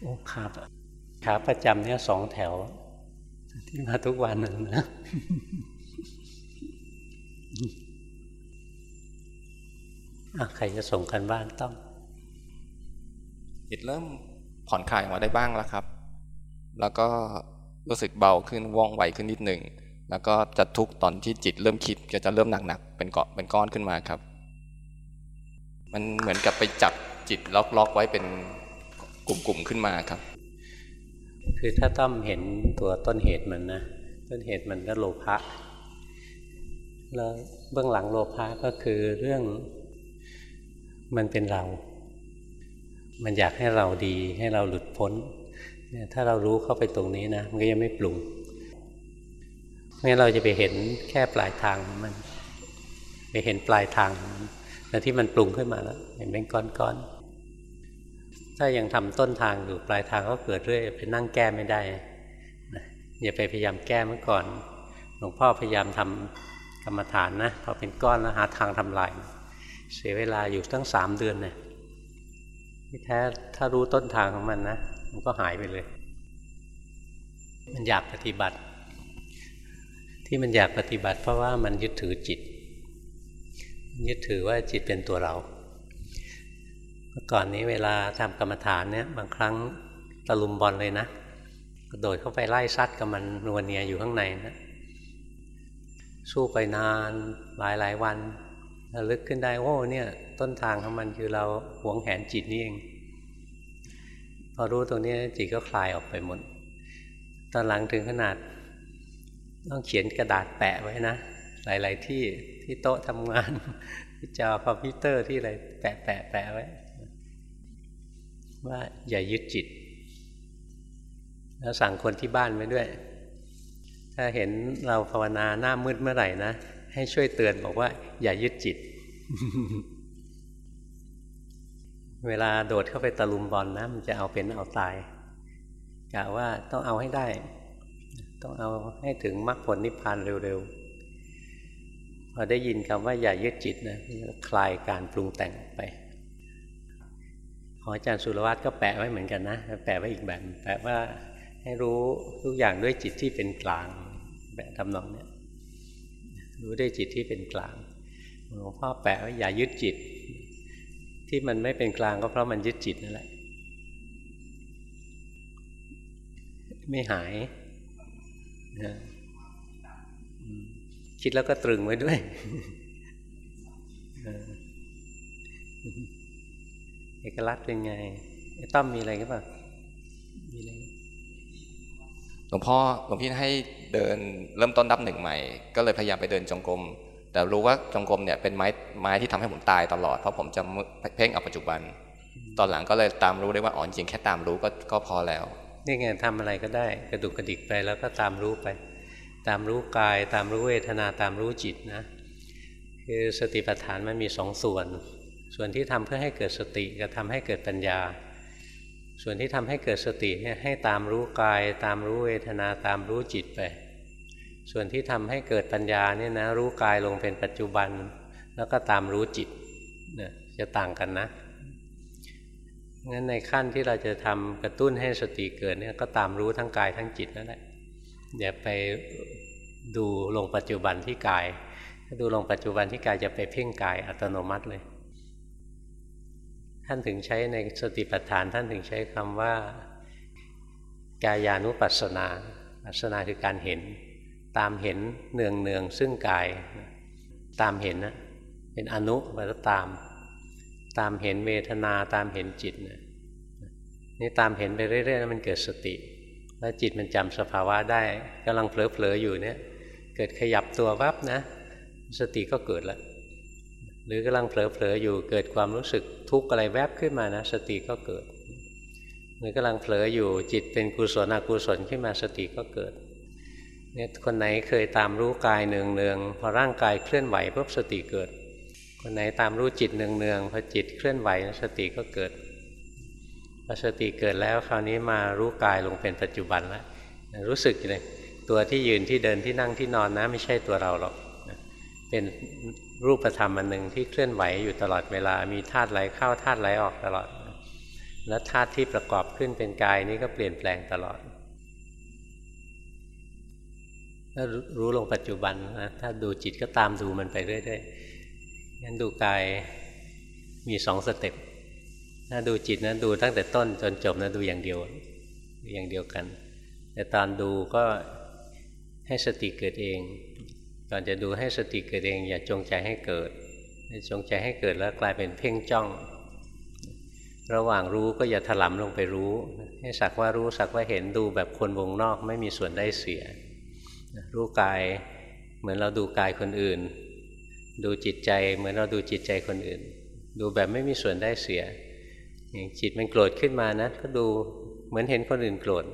โอ้ขาขาประจำเนี่ยสองแถว ที่มาทุกวันนึงนะใครจะส่งกันบ้านต้องจิตเริ่มผ่อนคลายออกมาได้บ้างแล้วครับ แล้วก็รู้สึกเบาขึ้นว่องไวขึ้นนิดหนึ่งแล้วก็จะทุกตอนที่จิตเริ่มคิดก็จะเริ่มหนักๆเป็นเกาะเป็นก้อนขึ้นมาครับ มันเหมือนกับไปจับจิตล็อกๆไว้เป็น กลุ่มๆขึ้นมาครับ คือถ้าต้อมเห็นตัวต้นเหตุมันนะต้นเหตุมันก็โลภะแล้วเบื้องหลังโลภะก็คือเรื่องมันเป็นเรา มันอยากให้เราดีให้เราหลุดพ้นเนี่ยถ้าเรารู้เข้าไปตรงนี้นะ มันก็ยังไม่ปรุงงั้นเราจะไปเห็นแค่ปลายทางมัน ไปเห็นปลายทางแล้วที่มันปรุงขึ้นมาแล้ว เห็นเป็นก้อนๆ ถ้ายังทำต้นทางอยู่ปลายทางก็เกิดเรื่อยไปนั่งแก้ไม่ได้อย่าไปพยายามแก้เมื่อก่อน หลวงพ่อพยายามทำกรรมฐานนะพอเป็นก้อนแล้วหาทางทำลายเสียเวลาอยู่ตั้งสามเดือนเนี่ยที่แท้ถ้ารู้ต้นทางของมันนะมันก็หายไปเลย มันอยากปฏิบัติ ที่มันอยากปฏิบัติ เพราะว่ามันยึดถือจิต ยึดถือว่าจิตเป็นตัวเรา มื่อก่อนนี้เวลาทำกรรมฐานเนี่ยบางครั้งตะลุมบอลเลยนะกระโดดเข้าไปไล่ซัดกับมันนวเนียอยู่ข้างในนะสู้ไปนานหลายหลายวันระลึกขึ้นได้โอ้เนี่ยต้นทางของมันคือเราหวงแหนจิตนี่เอง พอรู้ตรงนี้จิตก็คลายออกไปหมดตอนหลังถึงขนาด ต้องเขียนกระดาษแปะไว้นะ หลาย ๆ ที่ที่โต๊ะทำงานที่จอคอมพิวเตอร์ที่อะไรแปะแปะแปะไว้ ว่าอย่ายึดจิต แล้วสั่งคนที่บ้านไว้ด้วย ถ้าเห็นเราภาวนาหน้ามืดเมื่อไหร่นะ ให้ช่วยเตือนบอกว่า อย่ายึดจิต เวลาโดดเข้าไปตะลุมบอลนะมันจะเอาเป็นเอาตายกะว่าต้องเอาให้ได้ ต้องเอาให้ถึงมรรคผลนิพพานเร็วๆพอได้ยินคำว่าอย่ายึดจิตนะคลายการปรุงแต่งไป ขออาจารย์สุรวัตรก็แปะไว้เหมือนกันนะ แปะไว้อีกแบบแปะว่าให้รู้ทุกอย่างด้วยจิตที่เป็นกลางแบบทำนองเนี้ยรู้ด้วยจิตที่เป็นกลางหลวงพ่อแปะว่าอย่ายึดจิต ที่มันไม่เป็นกลางก็เพราะมันยึดจิตนั่นแหละไม่หายนะคิดแล้วก็ตรึงไว้ด้วย เอกลักษณ์เป็นไงไอ้ต้อมมีอะไรก็ปล่ามีอะไรหลวงพ่อหลวงพี่ให้เดินเริ่มต้นดับหนึ่งใหม่ ก็เลยพยายามไปเดินจงกรมแต่รู้ว่าจงกรมเนี่ยเป็นไม้ไม้ที่ทำให้ผมตายตลอดเพราะผมจะเพ่งเอาปัจจุบัน ตอนหลังก็เลยตามรู้ได้ว่าอ๋อจริงแค่ตามรู้ก็ก็พอแล้วนี่ไงทำอะไรก็ได้กระดุกกระดิกไปแล้วก็ตามรู้ไป ตามรู้กาย ตามรู้เวทนาตามรู้จิตนะ คือสติปัฏฐานมันมีสองส่วน ส่วนที่ทำเพื่อให้เกิดสติกับทาให้เกิดปัญญา ส่วนที่ทำให้เกิดสติเนี่ยให้ตามรู้กาย ตามรู้เวทนาตามรู้จิตไป ส่วนที่ทำให้เกิดปัญญาเนี่ยนะรู้กายลงเป็นปัจจุบัน แล้วก็ตามรู้จิตเนี่ยจะต่างกันนะงั้นในขั้นที่เราจะทำกระตุ้นให้สติเกิดเนี่ยก็ตามรู้ทั้งกายทั้งจิตนั่นแหละอย่าไปดูลงปัจจุบันที่กาย ถ้าดูลงปัจจุบันที่กายจะไปเพ่งกายอัตโนมัติเลย ท่านถึงใช้ในสติปัฏฐาน ท่านถึงใช้คำว่ากายานุปัสสนาปัสสนาคือการเห็น ตามเห็นเนืองเนืองซึ่งกาย ตามเห็นนะเป็นอนุแล้วตาม ตามเห็นเวทนาตามเห็นจิตนะนี่ตามเห็นไปเรื่อยๆแล้วมันเกิดสติ แล้วจิตมันจำสภาวะได้กำลังเผลอๆอยู่เนี่ย เกิดขยับตัววับนะ สติก็เกิดแล้ว หรือกำลังเผลอๆอยู่เกิดความรู้สึกทุกข์อะไรแวบขึ้นมานะ สติก็เกิด หรือกำลังเผลออยู่จิตเป็นกุศลอกุศลขึ้นมาสติก็เกิดเนี่ยคนไหนเคยตามรู้กายเนืองเนืองพอร่างกายเคลื่อนไหวปุ๊บสติเกิด คนไหนตามรู้จิตเนืองเนืองพอจิตเคลื่อนไหวสติก็เกิดพอสติเกิดแล้วคราวนี้มารู้กายลงเป็นปัจจุบันแล้วรู้สึกเลยตัวที่ยืนที่เดินที่นั่งที่นอนนะ ไม่ใช่ตัวเราหรอกเป็น รูปธรรมอันหนึ่งที่เคลื่อนไหวอยู่ตลอดเวลา มีธาตุไหลเข้าธาตุไหลออกตลอด แล้วธาตุที่ประกอบขึ้นเป็นกายนี้ก็เปลี่ยนแปลงตลอดถ้ารู้ลงปัจจุบันนะถ้าดูจิตก็ตามดูมันไปเรื่อยๆงั้นดูกายมีสองสเต็ปถ้าดูจิตนะดูตั้งแต่ต้นจนจบนะดูอย่างเดียวอย่างเดียวกัน แต่ตอนดูก็ให้สติเกิดเอง ก่อนจะดูให้สติเกิดเอง อย่าจงใจให้เกิดจงใจให้เกิดแล้วกลายเป็นเพ่งจ้อง ระหว่างรู้ก็อย่าถลำลงไปรู้ ให้สักว่ารู้สักว่าเห็นดูแบบคนวงนอกไม่มีส่วนได้เสีย รู้กายเหมือนเราดูกายคนอื่น ดูจิตใจเหมือนเราดูจิตใจคนอื่น ดูแบบไม่มีส่วนได้เสียอย่างจิตมันโกรธขึ้นมานะก็ดูเหมือนเห็นคนอื่นโกรธ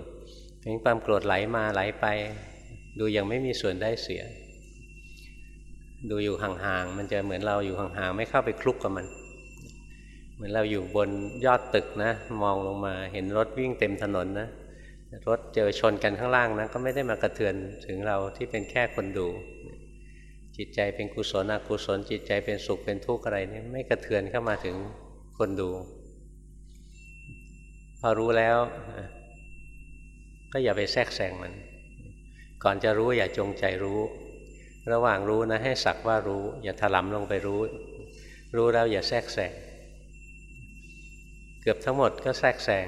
เห็นความโกรธไหลมาไหลไป ดูยังไม่มีส่วนได้เสีย ดูอยู่ห่างๆมันจะเหมือนเราอยู่ห่างๆไม่เข้าไปคลุกกับมัน เหมือนเราอยู่บนยอดตึกนะ มองลงมาเห็นรถวิ่งเต็มถนนนะรถเจอชนกันข้างล่างนะก็ไม่ได้มากระเทือนถึงเราที่เป็นแค่คนดู จิตใจเป็นกุศลอกุศล จิตใจเป็นสุขเป็นทุกข์อะไรนี่ไม่กระเทือนเข้ามาถึงคนดู พอรู้แล้ว ก็อย่าไปแทรกแซงมัน ก่อนจะรู้อย่าจงใจรู้ ระหว่างรู้นะให้สักว่ารู้ อย่าถลำลงไปรู้ รู้แล้วอย่าแทรกแซงเกือบทั้งหมดก็แทรกแซง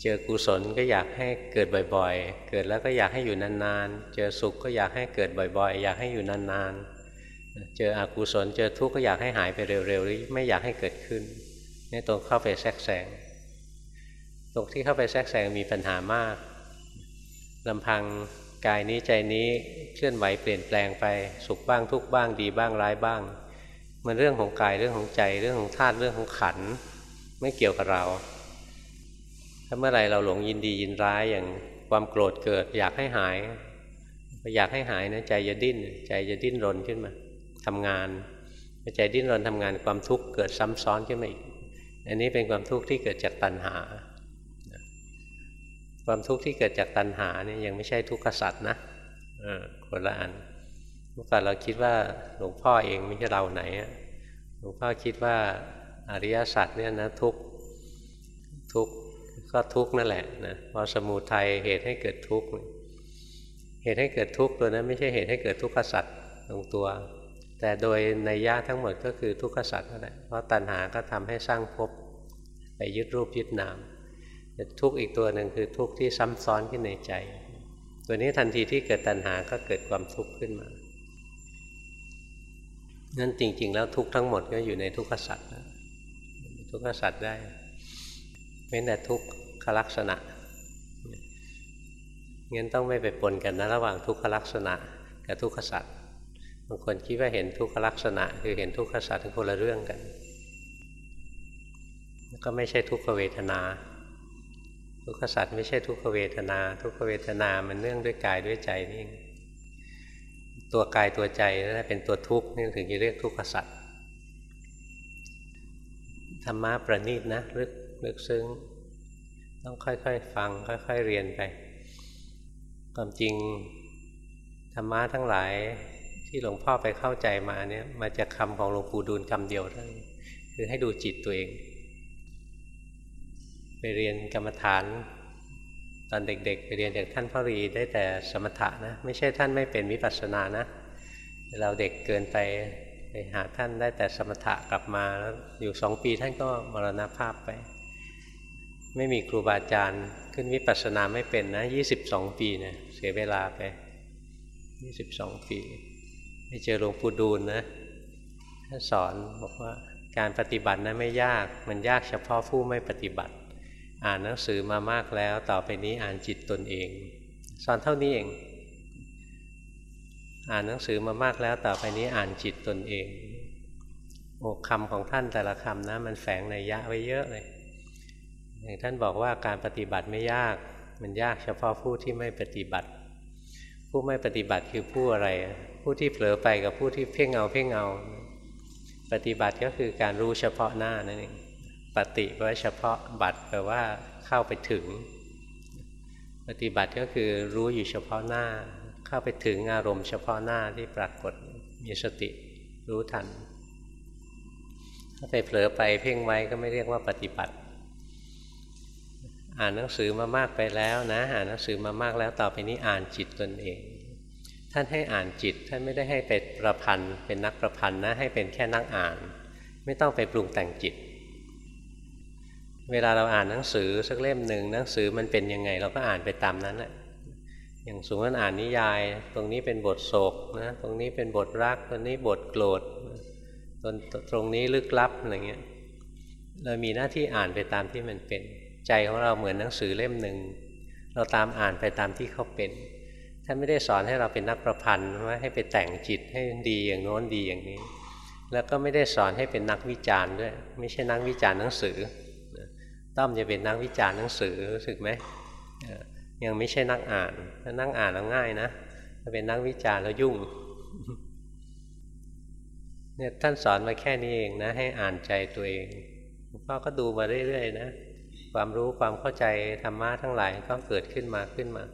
เจอกุศลก็อยากให้เกิดบ่อยๆ เกิดแล้วก็อยากให้อยู่นานๆ เจอสุขก็อยากให้เกิดบ่อยๆ อยากให้อยู่นานๆ เจออกุศลเจอทุกข์ก็อยากให้หายไปเร็วๆหรือไม่อยากให้เกิดขึ้นนี่ตรงเข้าไปแทรกแซงตรงที่เข้าไปแทรกแซงมีปัญหามากลำพัง กายนี้ใจนี้เคลื่อนไหวเปลี่ยนแปลงไปสุขบ้างทุกบ้างดีบ้างร้ายบ้าง มันเรื่องของกายเรื่องของใจเรื่องของธาตุเรื่องของขันไม่เกี่ยวกับเรา ถ้าเมื่อไรเราหลงยินดียินร้ายอย่างความโกรธเกิด อยากให้หายอยากให้หายนะใจจะดิ้น ใจจะดิ้นรนขึ้นมาทำงานใจดิ้นรนทำงานความทุกข์เกิดซ้ำซ้อนขึ้นมาอีก อันนี้เป็นความทุกข์ที่เกิดจากตัณหา ความทุกข์ที่เกิดจากตัณหาเนี่ยยังไม่ใช่ทุกขสัตว์นะคนละอันเมื่อก่อนเราคิดว่าหลวงพ่อเองไม่ใช่เราไหนหลวงพ่อคิดว่าอริยสัจเนี่ยนะทุกทุกก็ทุกนั่นแหละนะพอสมุทัยเหตุให้เกิดทุกข์เหตุให้เกิดทุกข์ตัวนั้นไม่ใช่เหตุให้เกิดทุกขสัตว์ตรงตัว แต่โดยในย่าทั้งหมดก็คือทุกขสัตว์นั่นแหละเพราะตัณหาก็ทำให้สร้างภพไปยึดรูปยึดนาม ทุกข์อีกตัวหนึ่งคือทุกข์ที่ซ้ำซ้อนขึ้นในใจ ตัวนี้ทันทีที่เกิดตัณหาก็เกิดความทุกข์ขึ้นมานั่นจริง ๆ แล้วทุกข์ทั้งหมดก็อยู่ในทุกขสัตว์ทุกขสัตว์ได้ไม่แต่ทุกขลักษณะงั้นต้องไม่ไปปนกันนะระหว่างทุกขลักษณะ กับทุกขสัตว์บางคนคิดว่าเห็นทุกขลักษณะ คือเห็นทุกขสัตว์ทั้งคนละเรื่องกัน ก็ไม่ใช่ทุกขเวทนา ทุกขสัตว์ไม่ใช่ทุกขเวทนา ทุกขเวทนามันเนื่องด้วยกายด้วยใจนี่ตัวกายตัวใจนั่นเป็นตัวทุกข์นี่ถึงจะเรียกทุกขสัตว์ธรรมะประณีตนะลึกลึกซึ้ง ต้องค่อยๆฟัง ค่อย ๆเรียนไปความจริงธรรมะทั้งหลายที่หลวงพ่อไปเข้าใจมาเนี่ยมาจากคำของหลวงปู่ดูลคำเดียวเท่านั้นคือให้ดูจิตตัวเอง ไปเรียนกรรมฐาน ตอนเด็กๆ ไปเรียนจากท่านพ่อรีได้แต่สมถะนะ ไม่ใช่ท่านไม่เป็นวิปัสสนานะ เราเด็กเกินไปไปหาท่านได้แต่สมถะกลับมาแล้วอยู่สองปีท่านก็มรณภาพไป ไม่มีครูบาอาจารย์ขึ้นวิปัสสนาไม่เป็นนะยี่สิบสองปีเนี่ยเสียเวลาไปยี่สิบสองปีไปเจอหลวงปู่ดูลนะท่านสอนบอกว่าการปฏิบัตินะไม่ยากมันยากเฉพาะผู้ไม่ปฏิบัติ อ่านหนังสือมามากแล้ว ต่อไปนี้อ่านจิตตนเอง สอนเท่านี้เอง อ่านหนังสือมามากแล้ว ต่อไปนี้อ่านจิตตนเองโอ้คำของท่านแต่ละคำนะ มันแฝงในยะไว้เยอะเลยอย่างท่านบอกว่าการปฏิบัติไม่ยาก มันยากเฉพาะผู้ที่ไม่ปฏิบัติ ผู้ไม่ปฏิบัติคือผู้อะไร ผู้ที่เผลอไปกับผู้ที่เพ่งเอาเพ่งเอา ปฏิบัติก็คือการรู้เฉพาะหน้านั่นเอง ปฏิแปลว่าเฉพาะบัตรแปลว่าเข้าไปถึง ปฏิบัติก็คือรู้อยู่เฉพาะหน้า เข้าไปถึงอารมณ์เฉพาะหน้าที่ปรากฏมีสติรู้ทัน ถ้าไปเผลอไปเพ่งไว้ก็ไม่เรียกว่าปฏิบัติ อ่านหนังสือมามากไปแล้วนะอ่านหนังสือมามากแล้วต่อไปนี้อ่านจิตตนเอง ท่านให้อ่านจิตท่านไม่ได้ให้เป็นประพันธ์เป็นนักประพันธ์นะให้เป็นแค่นักอ่าน ไม่ต้องไปปรุงแต่งจิต เวลาเราอ่านหนังสือสักเล่มหนึ่งหนังสือมันเป็นยังไง เราก็อ่านไปตามนั้นแหละอย่างสมมติอ่านนิยาย ตรงนี้เป็นบทโศกนะตรงนี้เป็นบทรักตรงนี้บทโกรธตรงตรงนี้ลึกลับอะไรเงี้ยเรามีหน้าที่อ่านไปตามที่มันเป็น ใจของเราเหมือนหนังสือเล่มหนึ่งเราตามอ่านไปตามที่เขาเป็นท่านไม่ได้สอนให้เราเป็นนักประพันธ์ว่าให้ไปแต่งจิตให้ดีอย่างโน้นดีอย่างนี้ แล้วก็ไม่ได้สอนให้เป็นนักวิจารณ์ด้วย ไม่ใช่นักวิจารณ์หนังสือ ต้อมจะเป็นนักวิจารณ์หนังสือรู้สึกไหมยังไม่ใช่นักอ่านถ้านั่งอ่านแล้วง่ายนะถ้าเป็นนักวิจารณ์แล้วยุ่งเนี่ยท่านสอนมาแค่นี้เองนะ ให้อ่านใจตัวเองพ่อก็ดูมาเรื่อยๆนะความรู้ความเข้าใจธรรมะทั้งหลายก็เกิดขึ้นมาขึ้นมา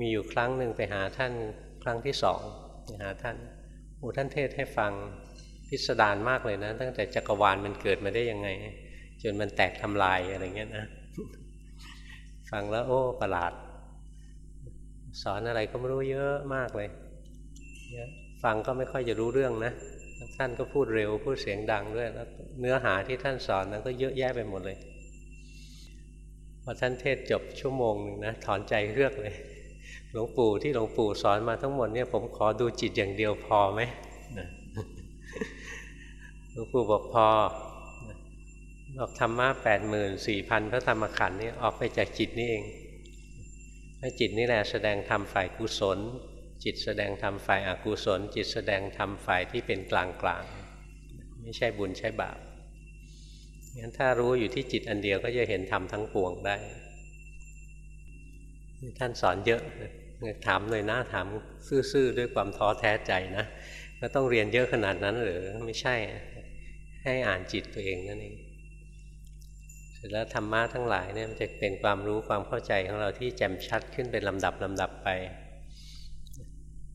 มีอยู่ครั้งหนึ่งไปหาท่านครั้งที่สองไปหาท่านโอ้ท่านเทศให้ฟังพิสดารมากเลยนะ ตั้งแต่จักรวาลมันเกิดมาได้ยังไง จนมันแตกทำลายอะไรเงี้ยนะ ฟังแล้วโอ้ประหลาด สอนอะไรก็ไม่รู้เยอะมากเลยฟังก็ไม่ค่อยจะรู้เรื่องนะท่านก็พูดเร็วพูดเสียงดังด้วยแล้วเนื้อหาที่ท่านสอนนั้นก็เยอะแยะไปหมดเลยพอท่านเทศจบชั่วโมงหนึ่งนะถอนใจเรือกเลย หลวงปู่ที่หลวงปู่สอนมาทั้งหมดเนี่ยผมขอดูจิตอย่างเดียวพอไหมหลวงปู่บอกพอ บอกธรรมะแปดหมื่นสี่พันพระธรรมขันธ์นี่ออกไปจากจิตนี่เองและจิตนี่แหละแสดงธรรมฝ่ายกุศล จิตแสดงธรรมฝ่ายอกุศล จิตแสดงธรรมฝ่ายที่เป็นกลางกลางไม่ใช่บุญใช่บาปงั้นถ้ารู้อยู่ที่จิตอันเดียวก็จะเห็นธรรมทั้งปวงได้ท่านสอนเยอะถามเลยนะถามซื่อๆด้วยความท้อแท้ใจนะก็ต้องเรียนเยอะขนาดนั้นหรือไม่ใช่ให้อ่านจิตตัวเองนั่นเอง ร็จแล้วธรรมะทั้งหลายเนี่ยมันจะเป็นความรู้ความเข้าใจของเราที่แจ่มชัดขึ้นเป็นลำดับลำดับไป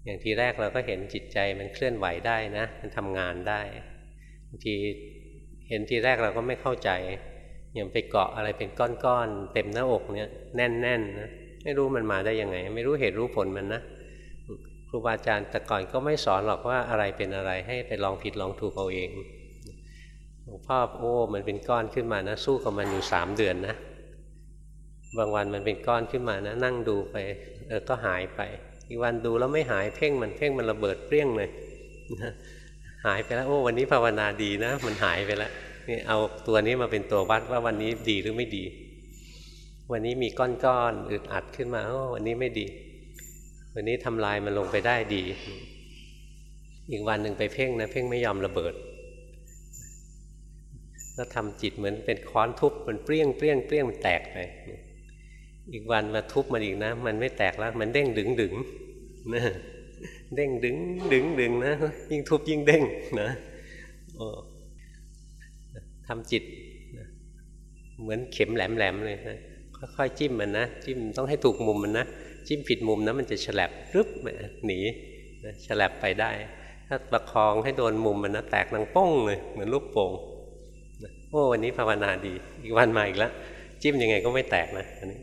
อย่างทีแรกเราก็เห็นจิตใจมันเคลื่อนไหวได้นะ มันทำงานได้บางทีเห็นทีแรกเราก็ไม่เข้าใจอย่างไปเกาะอะไรเป็นก้อนๆเต็มหน้าอกเนี่ยแน่นๆนะไม่รู้มันมาได้ยังไง ไม่รู้เหตุรู้ผลมันนะครูบาอาจารย์แต่ก่อนก็ไม่สอนหรอกว่าอะไรเป็นอะไรให้ไปลองผิดลองถูกเอาเอง หลวงพ่อโอ้มันเป็นก้อนขึ้นมานะ สู้กับมันอยู่สามเดือนนะบางวันมันเป็นก้อนขึ้นมานะ นั่งดูไป เออก็หายไป อีกวันดูแล้วไม่หายเพ่งมันเพ่งมันระเบิดเปรี้ยงเลยหายไปแล้วโอ้วันนี้ภาวนาดีนะ มันหายไปแล้วนี่เอาตัวนี้มาเป็นตัววัดว่าวันนี้ดีหรือไม่ดี วันนี้มีก้อนๆอึดอัดขึ้นมาโอ้วันนี้ไม่ดี วันนี้ทำลายมันลงไปได้ดี อีกวันหนึ่งไปเพ่งนะ เพ่งไม่ยอมระเบิด ก็ทำจิตเหมือนเป็นค้อนทุบมันเปรี้ยงเปรี้ยงเปรี้ยงมันแตกไปอีกวันมาทุบมันอีกนะ มันไม่แตกแล้ว มันเด้งดึงดึงนะเด้งดึงดึงดึงนะยิ่งทุบยิ่งเด้งนะทำจิตเหมือนเข็มแหลมๆเลยนะค่อยๆจิ้มมันนะจิ้มต้องให้ถูกมุมมันนะจิ้มผิดมุมนะมันจะฉลับรึบหนีฉลับไปได้ ถ้าประคองให้โดนมุมมันนะแตกนังป้องเลยเหมือนลูกโป่ง โอ้วันนี้ภาวนาดี อีกวันมาอีกแล้วจิ้มยังไงก็ไม่แตกนะอันนี้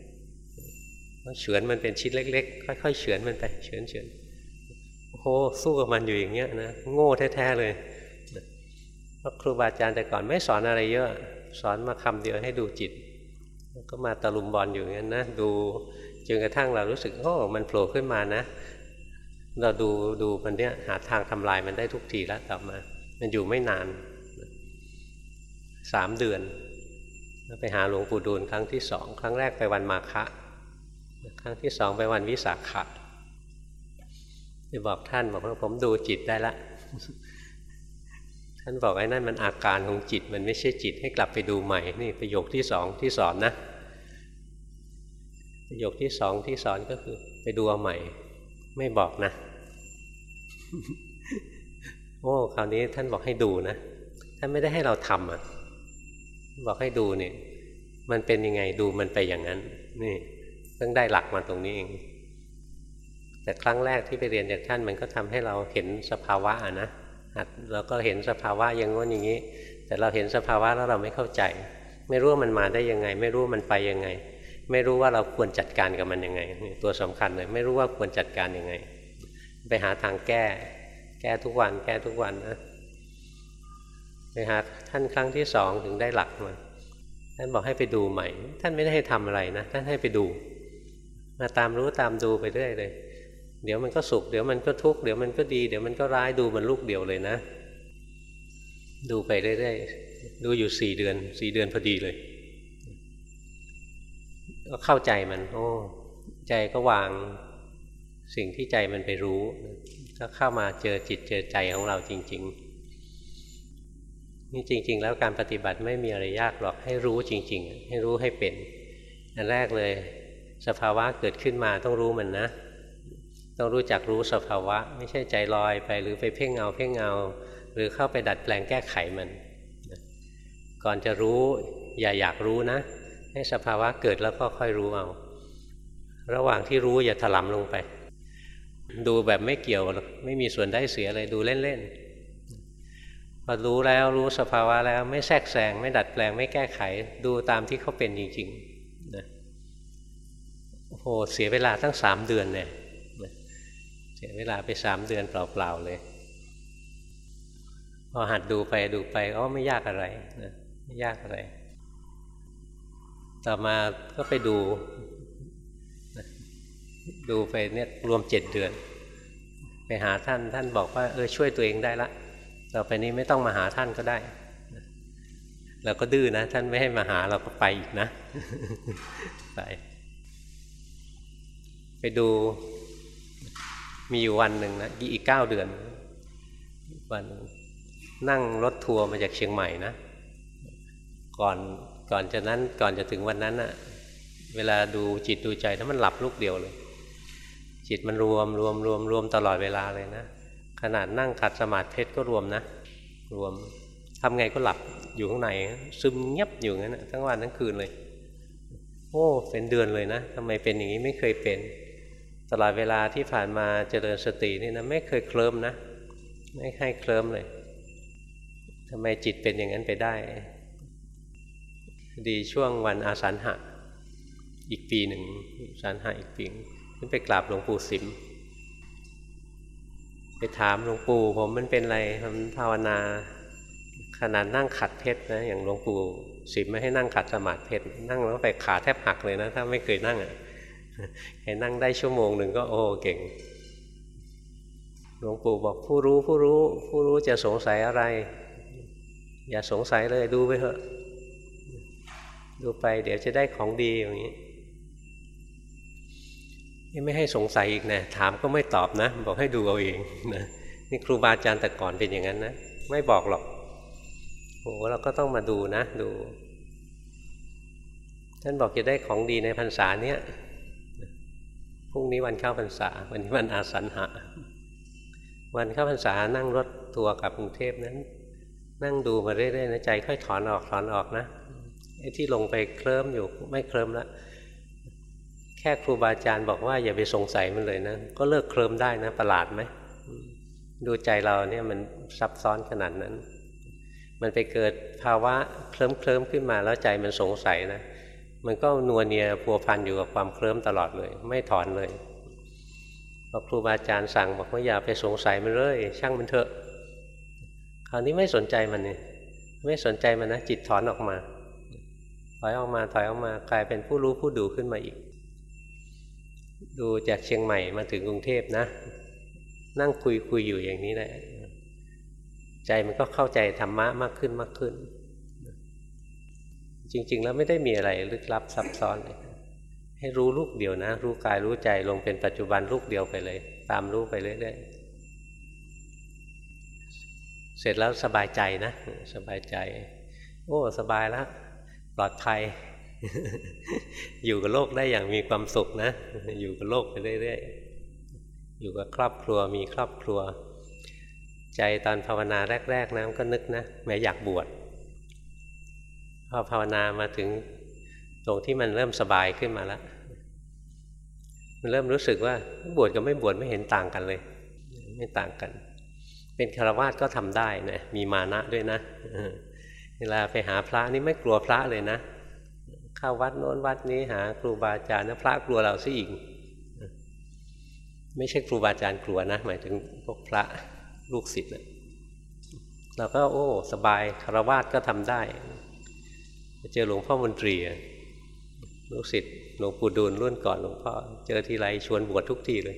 เฉือนมันเป็นชิ้นเล็ก ๆ ค่อยๆเฉือนมันไปเฉือนเฉือนโอ้สู้กับมันอยู่อย่างเงี้ยนะโง่แท้ๆเลยเพราะครูบาอาจารย์แต่ก่อนไม่สอนอะไรเยอะ สอนมาคำเดียวให้ดูจิต ก็มาตะลุมบอลอยู่อย่างนั้นนะดูจนกระทั่งเรารู้สึกโอ้มันโผล่ขึ้นมานะ เราดูดูมันเนี้ยหาทางทำลายมันได้ทุกทีแล้วต่อมา มันอยู่ไม่นาน สามเดือน ไปหาหลวงปู่ดูลครั้งที่สองครั้งแรกไปวันมาฆะครั้งที่สองไปวันวิสาขะจะบอกท่านบอกว่าผมดูจิตได้ละ ท่านบอกไอ้นั่นมันอาการของจิตมันไม่ใช่จิตให้กลับไปดูใหม่นี่ประโยคที่สองที่สอนนะ ประโยคที่สองที่สอนก็คือ ไปดูเอาใหม่ ไม่บอกนะโอ้ คราวนี้ท่านบอกให้ดูนะ ท่านไม่ได้ให้เราทำอะ บอกให้ดูเนี่ยมันเป็นยังไงดูมันไปอย่างนั้น นี่ต้องได้หลักมาตรงนี้เอง แต่ครั้งแรกที่ไปเรียนจากท่านมันก็ทำให้เราเห็นสภาวะนะเราก็เห็นสภาวะอย่างง้นอย่างนี้ แต่เราเห็นสภาวะแล้วเราไม่เข้าใจ ไม่รู้ว่ามันมาได้ยังไง ไม่รู้มันไปยังไง ไม่รู้ว่าเราควรจัดการกับมันยังไง ตัวสำคัญเลย ไม่รู้ว่าควรจัดการยังไง ไปหาทางแก้ แก้ทุกวัน แก้ทุกวันนะ ไปหาท่านครั้งที่สองถึงได้หลักมาท่านบอกให้ไปดูใหม่ ท่านไม่ได้ให้ทำอะไรนะ ท่านให้ไปดู มาตามรู้ตามดูไปเรื่อยเลย เดี๋ยวมันก็สุข เดี๋ยวมันก็ทุกข์ เดี๋ยวมันก็ดี เดี๋ยวมันก็ร้าย ดูมันลูกเดียวเลยนะ ดูไปเรื่อยๆ ดูอยู่สี่เดือน สี่เดือนพอดีเลย ก็เข้าใจมัน โอ้ ใจก็วางสิ่งที่ใจมันไปรู้ ก็เข้ามาเจอจิตเจอใจของเราจริง ๆ นี่จริง ๆ แล้วการปฏิบัติไม่มีอะไรยากหรอกให้รู้จริง ๆ ให้รู้ให้เป็น อันแรกเลย สภาวะเกิดขึ้นมาต้องรู้มันนะ ต้องรู้จักรู้สภาวะ ไม่ใช่ใจลอยไปหรือไปเพ่งเงาเพ่งเงา หรือเข้าไปดัดแปลงแก้ไขมัน ก่อนจะรู้อย่าอยากรู้นะ ให้สภาวะเกิดแล้วก็ค่อยรู้เอาระหว่างที่รู้อย่าถลำลงไป ดูแบบไม่เกี่ยวไม่มีส่วนได้เสียอะไรดูเล่นๆ พอรู้แล้วรู้สภาวะแล้วไม่แทรกแซงไม่ดัดแปลงไม่แก้ไขดูตามที่เขาเป็นจริงๆนะโอ้โหเสียเวลาตั้งสามเดือนเนี่ยเสียเวลาไปสามเดือนเปล่าๆเลย พอหัดดูไปดูไปก็ไม่ยากอะไรนะไม่ยากอะไร ต่อมาก็ไปดู ดูไปเนี่ยรวมเจ็ดเดือน ไปหาท่านท่านบอกว่าเออช่วยตัวเองได้ละ ต่อไปนี้ไม่ต้องมาหาท่านก็ได้เราก็ดื้อนะ ท่านไม่ให้มาหาเราก็ไปอีกนะ ไป ไปดูมีอยู่วันหนึ่งนะอีกเก้าเดือน วันนั่งรถทัวร์มาจากเชียงใหม่นะ ก่อนก่อนจะนั้นก่อนจะถึงวันนั้นอะเวลาดูจิตดูใจถ้ามันหลับลูกเดียวเลย จิตมันรวมรวมรวมรวมตลอดเวลาเลยนะ ขนาดนั่งขัดสมาธิเพชรก็รวมนะ รวมทำไงก็หลับอยู่ข้างใน ซึมเงียบอยู่งั้นทั้งวันทั้งคืนเลย โอ้ เป็นเดือนเลยนะทำไมเป็นอย่างนี้ไม่เคยเป็น ตลอดเวลาที่ผ่านมาเจริญสตินี่นะไม่เคยเคลิ้มนะ ไม่ให้เคลิ้มเลยทำไมจิตเป็นอย่างนั้นไปได้ ดีช่วงวันอาสันหะ อีกปีหนึ่งอาสันหะอีกปีขึ้นไปกราบหลวงปู่สิม ไปถามหลวงปู่ผมมันเป็นอะไรผมภาวนา ขนาดนั่งขัดเพชรนะอย่างหลวงปู่สิมไม่ให้นั่งขัดสมาธิเพชรนั่งแล้วไปขาแทบหักเลยนะ ถ้าไม่เคยนั่งอะให้นั่งได้ชั่วโมงหนึ่งก็โอ้เก่งหลวงปู่บอกผู้รู้ผู้รู้ ผู้รู้จะสงสัยอะไร อย่าสงสัยเลยดูไปเถอะ ดูไปเดี๋ยวจะได้ของดีอย่างนี้ ไม่ให้สงสัยอีกนะถามก็ไม่ตอบนะ บอกให้ดูเอาเองนะนี่ครูบาอาจารย์แต่ก่อนเป็นอย่างนั้นนะไม่บอกหรอกโอ้เราก็ต้องมาดูนะ ดู ท่านบอกจะได้ของดีในพรรษาเนี้ยพรุ่งนี้วันเข้าพรรษา วันนี้วันอาสันหะวันเข้าพรรษานั่งรถทัวร์กับกรุงเทพนั้น นั่งดูมาเรื่อยๆนะใจค่อยถอนออกถอนออกนะไอ้ที่ลงไปเคลิ้มอยู่ไม่เคลิ้มแล้ว ค่ครูบาอาจารย์บอกว่าอย่าไปสงสัยมันเลยนะก็เลิกเคลิมได้นะประหลาดไหมดูใจเราเนี่ยมันซับซ้อนขนาดนั้น มันไปเกิดภาวะเคลิ้มเคลิ้มขึ้นมาแล้วใจมันสงสัยนะมันก็นัวเนียพัวพันอยู่กับความเคลิ้มตลอดเลย ไม่ถอนเลยพอครูบาอาจารย์สั่งบอกว่าอย่าไปสงสัยมันเลย ช่างมันเถอะ คราวนี้ไม่สนใจมันเนี่ยไม่สนใจมันนะจิตถอนออกมา ถอยออกมาถอยออกมากลายเป็นผู้รู้ผู้ดูขึ้นมาอีก ดูจากเชียงใหม่มาถึงกรุงเทพนะ นั่งคุยคุยอยู่อย่างนี้แหละ ใจมันก็เข้าใจธรรมะมากขึ้นมากขึ้น จริง ๆ แล้วไม่ได้มีอะไรลึกลับซับซ้อนเลยให้รู้ลูกเดียวนะ รู้กายรู้ใจลงเป็นปัจจุบันลูกเดียวไปเลย ตามรู้ไปเรื่อยๆเสร็จแล้วสบายใจนะ สบายใจ โอ้ สบายแล้ว ปลอดภัย อยู่กับโลกได้อย่างมีความสุขนะ อยู่กับโลกไปเรื่อยๆ อยู่กับครอบครัวมีครอบครัว ใจตอนภาวนาแรกๆนะก็นึกนะแม้อยากบวชพอภาวนามาถึงตรงที่มันเริ่มสบายขึ้นมาแล้วมันเริ่มรู้สึกว่าบวชกับไม่บวชไม่เห็นต่างกันเลย ไม่ต่างกัน เป็นคารวาสก็ทำได้นะมีมานะด้วยนะเวลาไปหาพระนี่ไม่กลัวพระเลยนะ เข้าวัดโน้นวัดนี้หา ครูบาอาจารย์นะพระกลัวเราซะอีกไม่ใช่ครูบาอาจารย์กลัวนะหมายถึงพวกพระลูกศิษย์เราก็โอ้ สบายคารวาสก็ทำได้เจอหลวงพ่อมนตรีลูกศิษย์หลวงปู่ดูลรุ่นก่อนหลวงพ่อเจอทีไรชวนบวชทุกทีเลย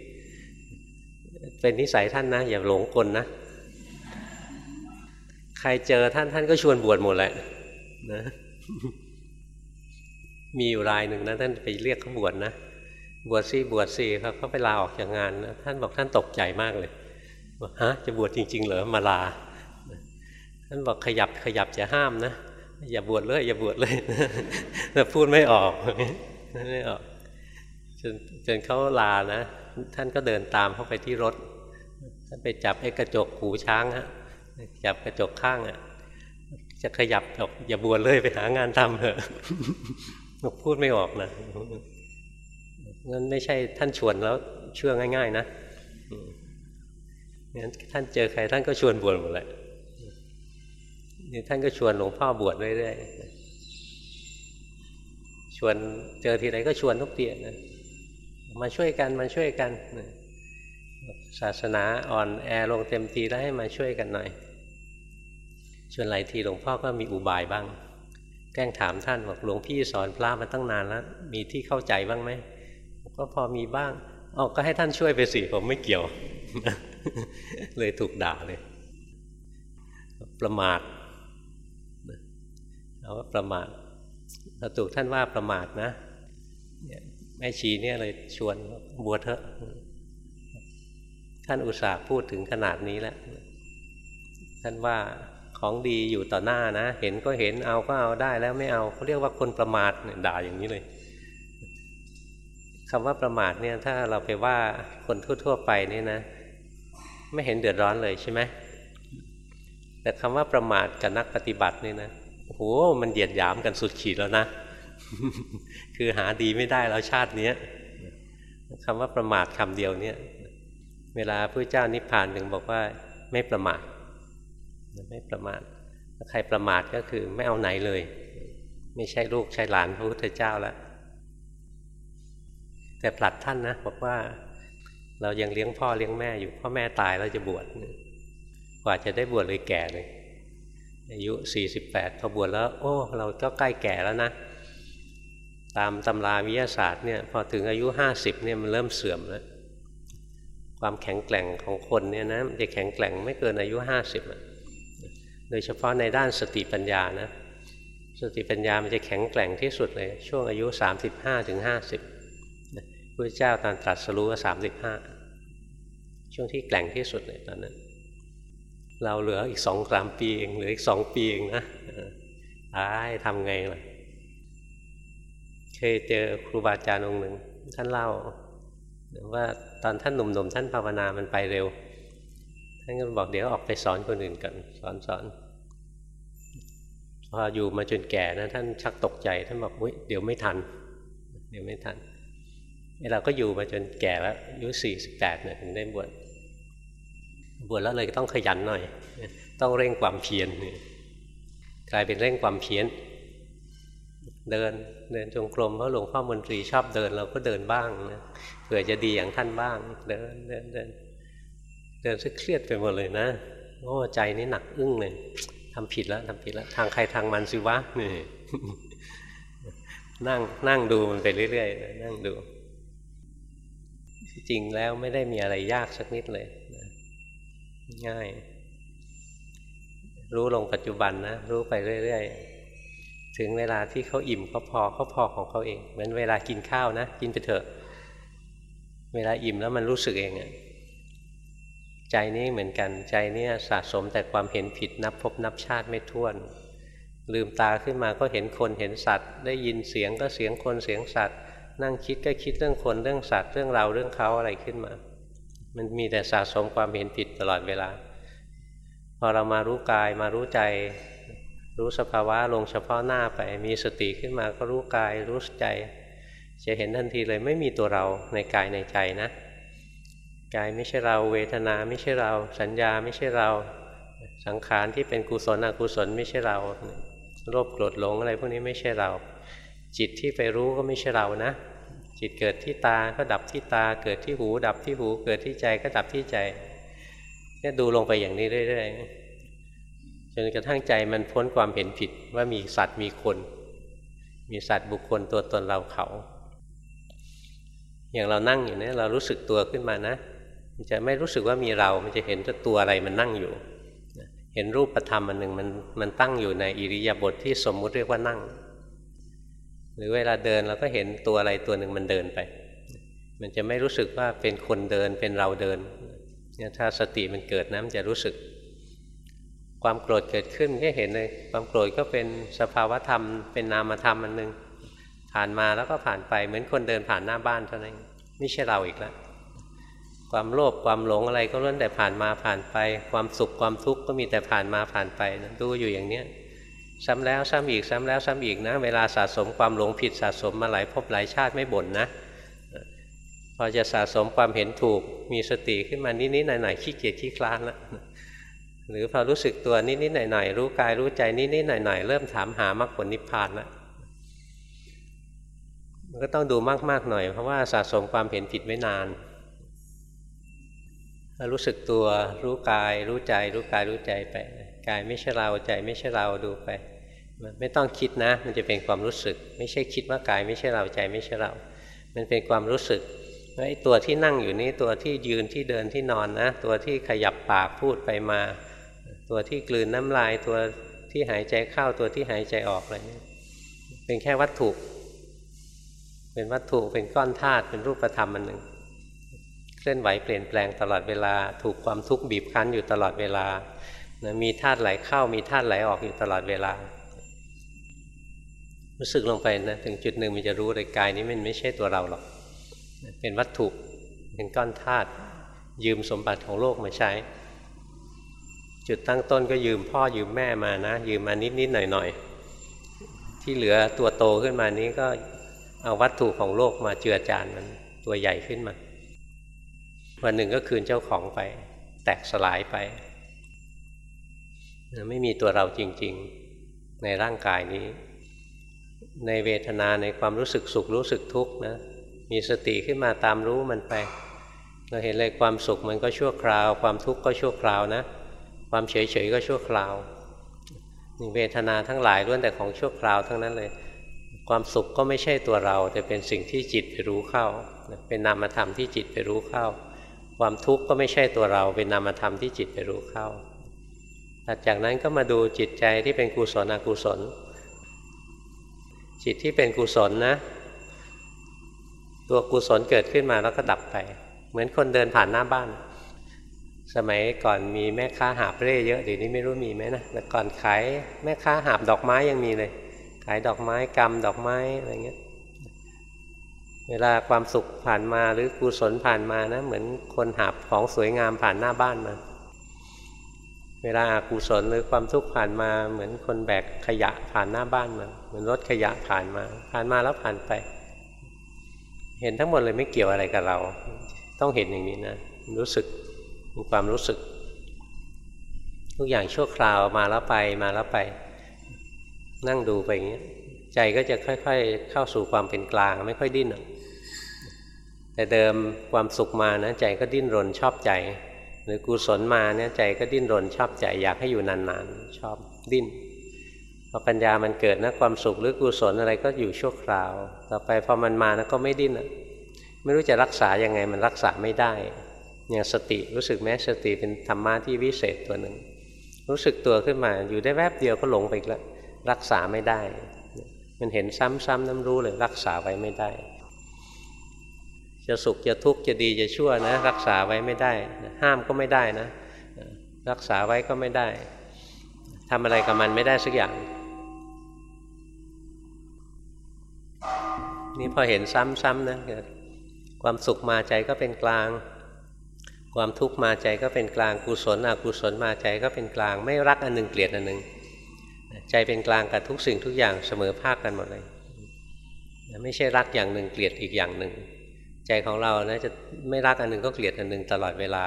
เป็นนิสัยท่านนะ อย่าหลงกลนะ ใครเจอท่านท่านก็ชวนบวชหมดแหละนะ มีอยู่รายหนึ่งนะท่านไปเรียกเขาบวชนะบวชซี่บวชซี่เขาเขาไปลาออกจากงานนะท่านบอกท่านตกใจมากเลยบอกฮะจะบวชจริง ๆ เหรอมาลา ท่านบอกขยับขยับจะห้ามนะอย่าบวชเลย อย่าบวชเลยแต่พูดไม่ออกไม่ออกจนจนเขาลานะท่านก็เดินตามเข้าไปที่รถ ท่านไปจับไอ้กระจกหูช้างฮะจับกระจกข้างอะจะขยับออกอย่าบวชเลยไปหางานทำเถอะ พูดไม่ออกนะงั้นไม่ใช่ท่านชวนแล้วเชื่อง่าย ๆ นะงั้นท่านเจอใครท่านก็ชวนบวชหมดเลยนี่ท่านก็ชวนหลวงพ่อบวชเรื่อยๆชวนเจอทีไรก็ชวนทุกเตียนะมาช่วยกันมาช่วยกันศาสนาอ่อนแอลงเต็มทีแล้วให้มาช่วยกันหน่อยชวนหลายทีหลวงพ่อก็มีอุบายบ้าง ล้งถามท่านบอกหลวงพี่สอนพระมาตั้งนานแล้ว มีที่เข้าใจบ้างไหมก็พอมีบ้างอ๋อก็ให้ท่านช่วยไปสิผมไม่เกี่ยว เลยถูกด่าเลย ประมาทเอาว่าประมาทเราถูกท่านว่าประมาทนะแม่ชีเนี่ยเลยชวนบวชเถอะ ท่านอุตส่าห์พูดถึงขนาดนี้แล้วท่านว่า ของดีอยู่ต่อหน้านะ เห็นก็เห็นเอาก็เอาได้แล้วไม่เอาเขาเรียกว่าคนประมาทด่าอย่างนี้เลยคำว่าประมาทเนี่ยถ้าเราไปว่าคนทั่ว ๆ ไปนี่นะ ไม่เห็นเดือดร้อนเลยใช่ไหมแต่คำว่าประมาทกับนักปฏิบัตินี่นะโอ้โหมันเหยียดหยามกันสุดขีดแล้วนะ คือหาดีไม่ได้แล้วชาตินี้คำว่าประมาทคำเดียวเนี่ย เวลาพระเจ้านิพพานถึงบอกว่าไม่ประมาท ไม่ประมาทใครประมาทก็คือไม่เอาไหนเลย ไม่ใช่ลูกใช่หลานพระพุทธเจ้าแล้วแต่ปลัดท่านนะบอกว่าเรายังเลี้ยงพ่อเลี้ยงแม่อยู่พ่อแม่ตายเราจะบวชกว่าจะได้บวชเลยแก่เลย อายุสี่สิบแปดพอบวชแล้ว โอ้ เราก็ใกล้แก่แล้วนะ ตามตำราวิทยาศาสตร์เนี่ยพอถึงอายุห้าสิบเนี่ยมันเริ่มเสื่อมแล้วความแข็งแกร่งของคนเนี่ยนะจะแข็งแกร่งไม่เกินอายุห้าสิบ โดยเฉพาะในด้านสติปัญญานะสติปัญญามันจะแข็งแกร่งที่สุดเลย ช่วงอายุสามสิบห้าถึงห้าสิบพระเจ้าตอนตรัสรู้ก็สามสิบห้าช่วงที่แกล่งที่สุดเลยตอนนั้น เราเหลืออีกสองสามปีเองเหลืออีกสองปีเองนะตายทำไงล่ะเคยเจอครูบาอาจารย์องค์หนึ่งท่านเล่าว่าตอนท่านหนุ่มๆท่านภาวนามันไปเร็ว ท่านก็บอกเดี๋ยวออกไปสอนคนอื่นกันสอนสอนพออยู่มาจนแก่นะท่านชักตกใจท่านบอกอุ้ยเดี๋ยวไม่ทัน เดี๋ยวไม่ทันเราก็อยู่มาจนแก่แล้วอายุสี่สิบแปดเนี่ยถึงได้บวชบวชแล้วเลยต้องขยันหน่อย ต้องเร่งความเพียรกลายเป็นเร่งความเพียรเดินเดินจงกรมเพราะหลวงพ่อมนตรีชอบเดินเราก็เดินบ้างนะเผื่อจะดีอย่างท่านบ้าง เดินเดินเดิน เดินซะเครียดไปหมดเลยนะโอ้ใจนี่หนักอึ้งเลยทำผิดแล้วทำผิดแล้วทางใครทางมันสิวะนี่นั่งนั่งดูมันไปเรื่อยๆนั่งดู จริงแล้วไม่ได้มีอะไรยากสักนิดเลยง่าย รู้ลงปัจจุบันนะ รู้ไปเรื่อยๆ ถึงเวลาที่เขาอิ่มเขาพอเขาพอของเขาเอง เหมือนเวลากินข้าวนะ กินไปเถอะ เวลาอิ่มแล้วมันรู้สึกเองอะ ใจนี้เหมือนกันใจนี้สะสมแต่ความเห็นผิดนับพบนับชาติไม่ท้วน ลืมตาขึ้นมาก็เห็นคนเห็นสัตว์ ได้ยินเสียงก็เสียงคนเสียงสัตว์ นั่งคิดก็คิดเรื่องคนเรื่องสัตว์เรื่องเราเรื่องเขาอะไรขึ้นมา มันมีแต่สะสมความเห็นผิดตลอดเวลา พอเรามารู้กายมารู้ใจ รู้สภาวะลงเฉพาะหน้าไป มีสติขึ้นมาก็รู้กายรู้ใจ จะเห็นทันทีเลยไม่มีตัวเราในกายในใจนะ กายไม่ใช่เรา เวทนาไม่ใช่เรา สัญญาไม่ใช่เรา สังขารที่เป็นกุศลอกุศลไม่ใช่เราโลภโกรธหลงอะไรพวกนี้ไม่ใช่เรา จิตที่ไปรู้ก็ไม่ใช่เรานะ จิตเกิดที่ตาก็ดับที่ตา เกิดที่หู ดับที่หู เกิดที่ใจก็ดับที่ใจเนี่ยดูลงไปอย่างนี้เรื่อยๆจนกระทั่งใจมันพ้นความเห็นผิดว่ามีสัตว์มีคน มีสัตว์บุคคลตัวตนเราเขา อย่างเรานั่งอยู่เนี่ยเรารู้สึกตัวขึ้นมานะ มันจะไม่รู้สึกว่ามีเรา มันจะเห็นตัวอะไรมันนั่งอยู่ เห็นรูปธรรมอันหนึ่งมันมันตั้งอยู่ในอิริยาบถทที่สมมุติเรียกว่านั่ง หรือเวลาเดินเราก็เห็นตัวอะไรตัวหนึ่งมันเดินไป มันจะไม่รู้สึกว่าเป็นคนเดินเป็นเราเดินเนี่ยถ้าสติมันเกิดนะมันจะรู้สึก ความโกรธเกิดขึ้นก็เห็นเลยความโกรธก็เป็นสภาวธรรม เป็นนามธรรมอันหนึ่งผ่านมาแล้วก็ผ่านไปเหมือนคนเดินผ่านหน้าบ้านเท่านั้นไม่ใช่เราอีกแล้ว ความโลภความหลงอะไรก็ล้วนแต่ผ่านมาผ่านไป ความสุขความทุกข์ก็มีแต่ผ่านมาผ่านไปนะดูอยู่อย่างเนี้ยซ้ำแล้วซ้ำอีกซ้ำแล้วซ้ำอีกนะ เวลาสะสมความหลงผิดสะสมมาหลายภพหลายชาติไม่บ่นนะ พอจะสะสมความเห็นถูกมีสติขึ้นมานิดๆหน่อยๆขี้เกียจขี้คลานละหรือพอรู้สึกตัวนิดๆหน่อยๆรู้กายรู้ใจนิดๆหน่อยๆเริ่มถามหามรรคผลนิพพานละมันก็ต้องดูมากๆหน่อยเพราะว่าสะสมความเห็นผิดไว้นาน รู้สึกตัวรู้กาย รู้ใจ รู้กายรู้ใจไปกายไม่ใช่เราใจไม่ใช่เราดูไป ไม่ต้องคิดนะ มันจะเป็นความรู้สึก ไม่ใช่คิดว่ากายไม่ใช่เราใจไม่ใช่เรา มันเป็นความรู้สึกว่าไอ้ตัวที่นั่งอยู่นี้ตัวที่ยืนที่เดินที่นอนนะ ตัวที่ขยับปากพูดไปมา ตัวที่กลืนน้ำลายตัวที่หายใจเข้าตัวที่หายใจออกอะไรนี้เป็นแค่วัตถุ เป็นวัตถุเป็นก้อนธาตุเป็นรูปธรรมอันหนึ่ง ลื่อนไหวเปลี่ยนแปลงตลอดเวลา ถูกความทุกข์บีบคั้นอยู่ตลอดเวลานะมีธาตุไหลเข้ามีธาตุไหลออกอยู่ตลอดเวลา รู้สึกลงไปนะถึงจุดหนึ่งมันจะรู้เลยกายนี้มันไม่ใช่ตัวเราหรอก เป็นวัตถุเป็นก้อนธาตุยืมสมบัติของโลกมาใช้ จุดตั้งต้นก็ยืมพ่อยืมแม่มานะ ยืมมานิดนิดหน่อยหน่อยที่เหลือตัวโตขึ้นมานี้ก็เอาวัตถุของโลกมาเจือจานมันตัวใหญ่ขึ้นมา วันหนึ่งก็คืนเจ้าของไป แตกสลายไป ไม่มีตัวเราจริง ๆ ในร่างกายนี้ ในเวทนาในความรู้สึกสุขรู้สึกทุกข์นะมีสติขึ้นมาตามรู้มันไป เราเห็นเลยความสุขมันก็ชั่วคราว ความทุกข์ก็ชั่วคราวนะ ความเฉยๆก็ชั่วคราวเวทนาทั้งหลายล้วนแต่ของชั่วคราวทั้งนั้นเลย ความสุขก็ไม่ใช่ตัวเรา แต่เป็นสิ่งที่จิตไปรู้เข้า เป็นนามธรรมที่จิตไปรู้เข้า ความทุกข์ก็ไม่ใช่ตัวเราเป็นนามธรรมที่จิตไปรู้เข้าหลังจากนั้นก็มาดูจิตใจที่เป็นกุศลอกุศล จิตที่เป็นกุศลนะ ตัวกุศลเกิดขึ้นมาแล้วก็ดับไป เหมือนคนเดินผ่านหน้าบ้าน สมัยก่อนมีแม่ค้าหาบเร่เยอะเดี๋ยวนี้ไม่รู้มีไหมนะแต่ก่อนขายแม่ค้าหาบดอกไม้ยังมีเลย ขายดอกไม้กำดอกไม้อะไรเงี้ย เวลาความสุขผ่านมาหรือกุศลผ่านมานะ เหมือนคนหาบของสวยงามผ่านหน้าบ้านมา เวลาอากุศลหรือความทุกข์ผ่านมา เหมือนคนแบกขยะผ่านหน้าบ้านมา เหมือนรถขยะผ่านมา ผ่านมาแล้วผ่านไป เห็นทั้งหมดเลยไม่เกี่ยวอะไรกับเรา ต้องเห็นอย่างนี้นะ รู้สึกมีความรู้สึก ทุกอย่างชั่วคราวมาแล้วไปมาแล้วไป นั่งดูไปอย่างนี้ใจก็จะค่อย ๆ เข้าสู่ความเป็นกลาง ไม่ค่อยดิ้น แต่เดิมความสุขมานะใจก็ดิ้นรนชอบใจ หรือกุศลมาเนี่ยใจก็ดิ้นรนชอบใจ อยากให้อยู่นานๆ ชอบดิ้นพอปัญญามันเกิดนะความสุขหรือกุศลอะไรก็อยู่ชั่วคราว ต่อไปพอมันมานะก็ไม่ดิ้นไม่รู้จะรักษายังไงมันรักษาไม่ได้อย่างสติรู้สึกแม้สติเป็นธรรมะที่วิเศษตัวหนึ่งรู้สึกตัวขึ้นมาอยู่ได้แวบเดียวก็หลงไปแล้วรักษาไม่ได้ มันเห็นซ้ำๆน้ำรู้เลยรักษาไว้ไม่ได้ จะสุขจะทุกข์จะดีจะชั่วนะ รักษาไว้ไม่ได้ ห้ามก็ไม่ได้นะ รักษาไว้ก็ไม่ได้ทำอะไรกับมันไม่ได้สักอย่าง นี่พอเห็นซ้ำๆนะความสุขมาใจก็เป็นกลาง ความทุกข์มาใจก็เป็นกลางกุศลอกุศลมาใจก็เป็นกลาง ไม่รักอันหนึ่งเกลียดอันหนึ่งใจเป็นกลางกับทุกสิ่งทุกอย่างเสมอภาคกันหมดเลยไม่ใช่รักอย่างหนึ่งเกลียดอีกอย่างหนึ่ง ใจของเรานะจะไม่รักอันหนึ่งก็เกลียดอันหนึ่งตลอดเวลา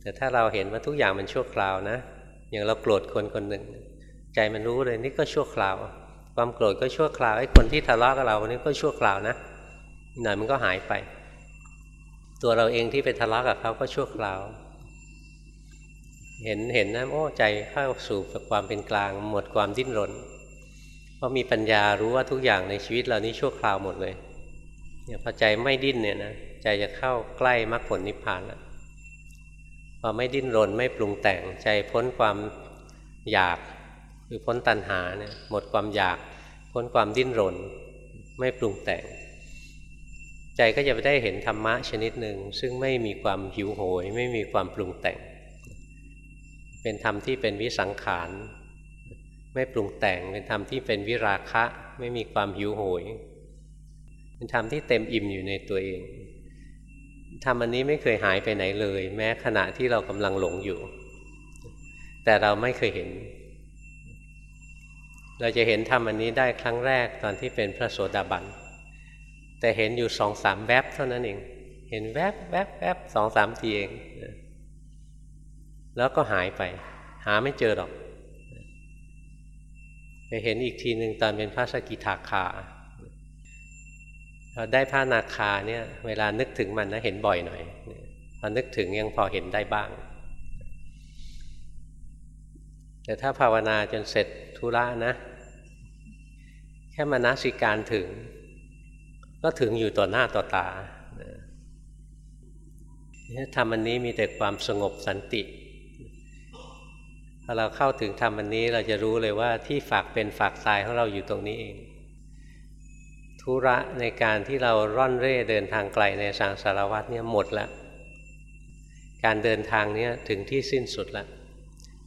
แต่ถ้าเราเห็นว่าทุกอย่างมันชั่วคราวนะ อย่างเราโกรธคนคนหนึ่ง ใจมันรู้เลยนี่ก็ชั่วคราว ความโกรธก็ชั่วคราวไอ้คนที่ทะเลาะกับเรานี่ก็ชั่วคราวนะหน่อยมันก็หายไป ตัวเราเองที่ไปทะเลาะกับเขาก็ชั่วคราว เห็นเห็นนะโอ้ใจเข้าสู่ความเป็นกลางหมดความดิ้นรนเพราะมีปัญญารู้ว่าทุกอย่างในชีวิตเรานี้ชั่วคราวหมดเลย เนี่ยพอใจไม่ดิ้นเนี่ยนะใจจะเข้าใกล้มรรคผลนิพพานแล้วพอไม่ดิ้นรนไม่ปรุงแต่งใจพ้นความอยากคือพ้นตัณหาเนี่ยหมดความอยากพ้นความดิ้นรน ไม่ปรุงแต่ง ใจก็จะไปได้เห็นธรรมะชนิดหนึ่ง ซึ่งไม่มีความหิวโหย ไม่มีความปรุงแต่ง เป็นธรรมที่เป็นวิสังขาร ไม่ปรุงแต่งเป็นธรรมที่เป็นวิราคะ ไม่มีความหิวโหย เป็นธรรมที่เต็มอิ่มอยู่ในตัวเองธรรมอันนี้ไม่เคยหายไปไหนเลย แม้ขณะที่เรากำลังหลงอยู่ แต่เราไม่เคยเห็น เราจะเห็นธรรมอันนี้ได้ครั้งแรกตอนที่เป็นพระโสดาบันแต่เห็นอยู่สองสามแวบเท่านั้นเอง เห็นแวบแวบแวบสองสามทีเอง แล้วก็หายไป หาไม่เจอหรอกไปเห็นอีกทีหนึ่งตอนเป็นพระสกิทาคา เราได้พระนาคาเนี่ย เวลานึกถึงมันนะเห็นบ่อยหน่อยพอนึกถึงยังพอเห็นได้บ้าง แต่ถ้าภาวนาจนเสร็จธุระนะ แค่มานาสิการถึง ก็ถึงอยู่ต่อหน้าต่อตาทำอันนี้มีแต่ความสงบสันติพอเราเข้าถึงธรรมอันนี้เราจะรู้เลยว่าที่ฝากเป็นฝากตายของเราอยู่ตรงนี้เอง ธุระในการที่เราร่อนเร่เดินทางไกลในสังสารวัฏเนี่ยหมดแล้ว การเดินทางนี้ถึงที่สิ้นสุดแล้ว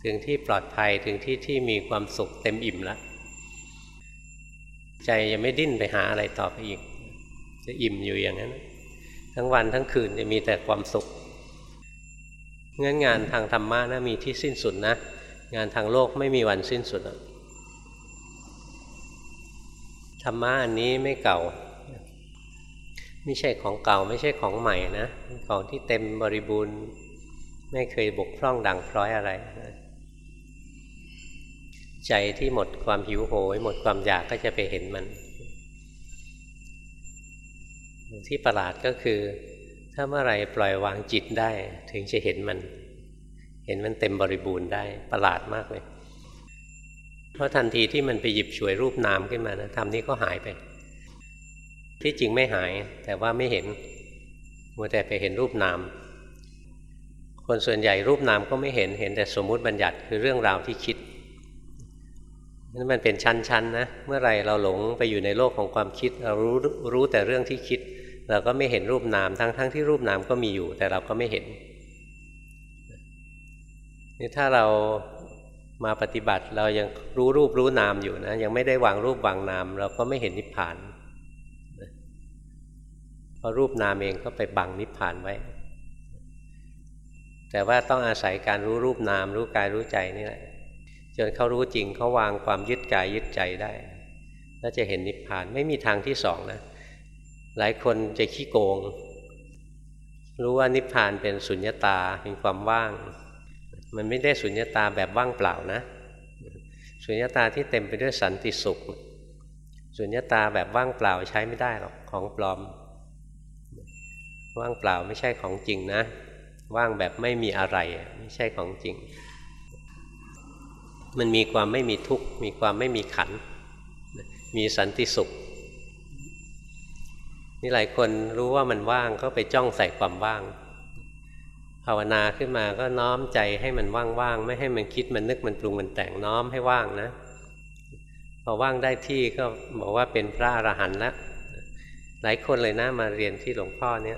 ถึงที่ปลอดภัยถึงที่ที่มีความสุขเต็มอิ่มแล้วใจยังไม่ดิ้นไปหาอะไรต่อไปอีก จะอิ่มอยู่อย่างนั้น ทั้งวันทั้งคืนจะมีแต่ความสุขงั้นงานทางธรรมะนะมีที่สิ้นสุดนะ งานทางโลกไม่มีวันสิ้นสุด ธรรมะอันนี้ไม่เก่า ไม่ใช่ของเก่าไม่ใช่ของใหม่นะของที่เต็มบริบูรณ์ ไม่เคยบกพร่องดังพร้อยอะไร ใจที่หมดความหิวโหย หมดความอยากก็จะไปเห็นมัน ที่ประหลาดก็คือ ถ้าเมื่อไรปล่อยวางจิตได้ ถึงจะเห็นมัน เห็นมันเต็มบริบูรณ์ได้ประหลาดมากเลย เพราะทันทีที่มันไปหยิบฉวยรูปนามขึ้นมานะธรรมนี้ก็หายไป ที่จริงไม่หาย แต่ว่าไม่เห็นมัวแต่ไปเห็นรูปนาม คนส่วนใหญ่รูปนามก็ไม่เห็นเห็นแต่สมมุติบัญญัติคือเรื่องราวที่คิดนั่นมันเป็นชั้นๆนะเมื่อไรเราหลงไปอยู่ในโลกของความคิด เรารู้รู้แต่เรื่องที่คิด เราก็ไม่เห็นรูปนามทั้งๆทที่รูปนามก็มีอยู่ แต่เราก็ไม่เห็นนี่ถ้าเรา มาปฏิบัติเรายังรู้รูปรู้นามอยู่นะ ยังไม่ได้วางรูปวางนาม เราก็ไม่เห็นนิพพานเพราะรูปนามเองก็ไปบังนิพพานไว้ แต่ว่าต้องอาศัยการรู้รูปนาม รู้กายรู้ใจนี่แหละจนเขารู้จริงเขาวางความยึดกายยึดใจได้แล้วจะเห็นนิพพานไม่มีทางที่สองนะ หลายคนจะขี้โกง รู้ว่านิพพานเป็นสุญญตาเป็นความว่าง มันไม่ได้สุญญตาแบบว่างเปล่านะสุญญตาที่เต็มไปด้วยสันติสุข สุญญตาแบบว่างเปล่าใช้ไม่ได้หรอกของปลอม ว่างเปล่าไม่ใช่ของจริงนะ ว่างแบบไม่มีอะไรไม่ใช่ของจริง มันมีความไม่มีทุกข์มีความไม่มีขัน มีสันติสุขนี่หลายคนรู้ว่ามันว่างก็ไปจ้องใส่ความว่าง ภาวนาขึ้นมาก็น้อมใจให้มันว่างๆ ไม่ให้มันคิดมันนึกมันปรุงมันแต่งน้อมให้ว่างนะ พอว่างได้ที่ก็บอกว่าเป็นพระอรหันต์แล้วหลายคนเลยนะมาเรียนที่หลวงพ่อเนี่ย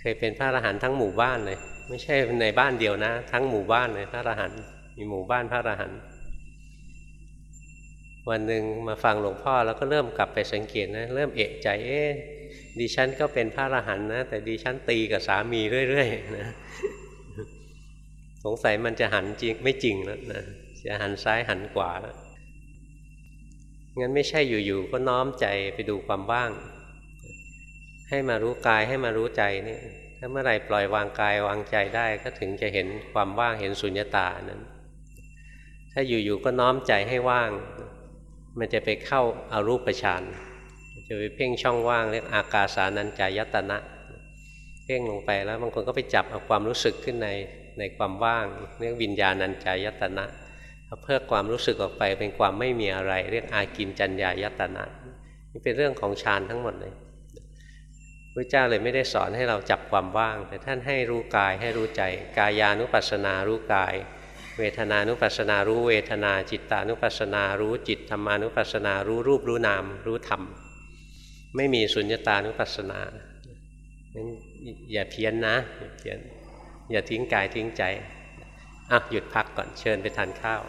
เคยเป็นพระอรหันต์ทั้งหมู่บ้านเลย ไม่ใช่ในบ้านเดียวนะ ทั้งหมู่บ้านเลยพระอรหันต์มีหมู่บ้านพระอรหันต์วันหนึ่งมาฟังหลวงพ่อแล้วก็เริ่มกลับไปสังเกตนะ เริ่มเอะใจเอ๊ ดิฉันก็เป็นพระอรหันต์นะ แต่ดิฉันตีกับสามีเรื่อยๆนะสงสัยมันจะหันจริงไม่จริงแล้วนะจะหันซ้ายหันขวาแล้วงั้นไม่ใช่อยู่ๆก็น้อมใจไปดูความว่าง ให้มารู้กายให้มารู้ใจนี่ถ้าเมื่อไหร่ปล่อยวางกายวางใจได้ก็ถึงจะเห็นความว่างเห็นสุญญตานั้น ถ้าอยู่ๆก็น้อมใจให้ว่าง มันจะไปเข้าอารูปฌาน จะไปเพ่งช่องว่างเรียกอากาสานัญจายตนะ เพ่งลงไปแล้วบางคนก็ไปจับเอาความรู้สึกขึ้นในในความว่างเรียกวิญญาณัญจายตนะเพิ่มความรู้สึกออกไปเป็นความไม่มีอะไร เรียกอากินจัญญายตนะนี่เป็นเรื่องของฌานทั้งหมดเลยพระเจ้าเลยไม่ได้สอนให้เราจับความว่าง แต่ท่านให้รู้กายให้รู้ใจ กายานุปัสสนารู้กาย เวทนานุปัสสนารู้เวทนา จิตตานุปัสสนารู้จิตธรรมานุปัสสนารู้รูปรู้นามรู้ธรรม ไม่มีสุญญตานุปัสสนางั้นอย่าเพี้ยนนะอย่าเพี้ยนอย่าทิ้งกายทิ้งใจอะหยุดพักก่อนเชิญไปทานข้าว